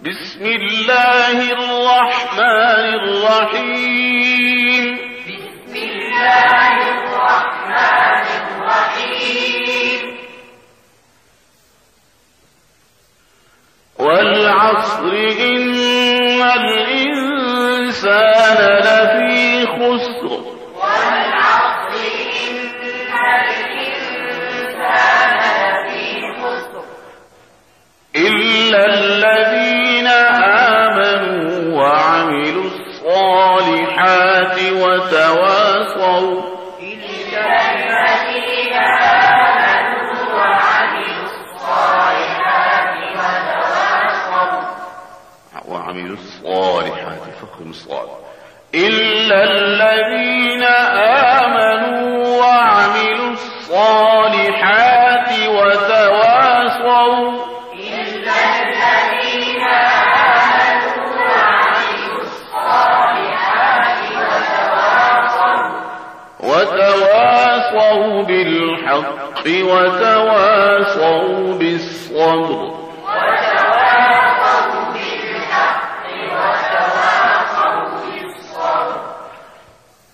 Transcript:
بسم الله الرحمن الرحيم. بسم الله الرحمن الرحيم. والعصر إن الإنسان وتواصوا. إلا الذين آمنوا وعملوا الصالحات وتواصوا وعملوا الصالحات الصالح إلا الذين وتواصوا بالحق وتواصوا بالصبر.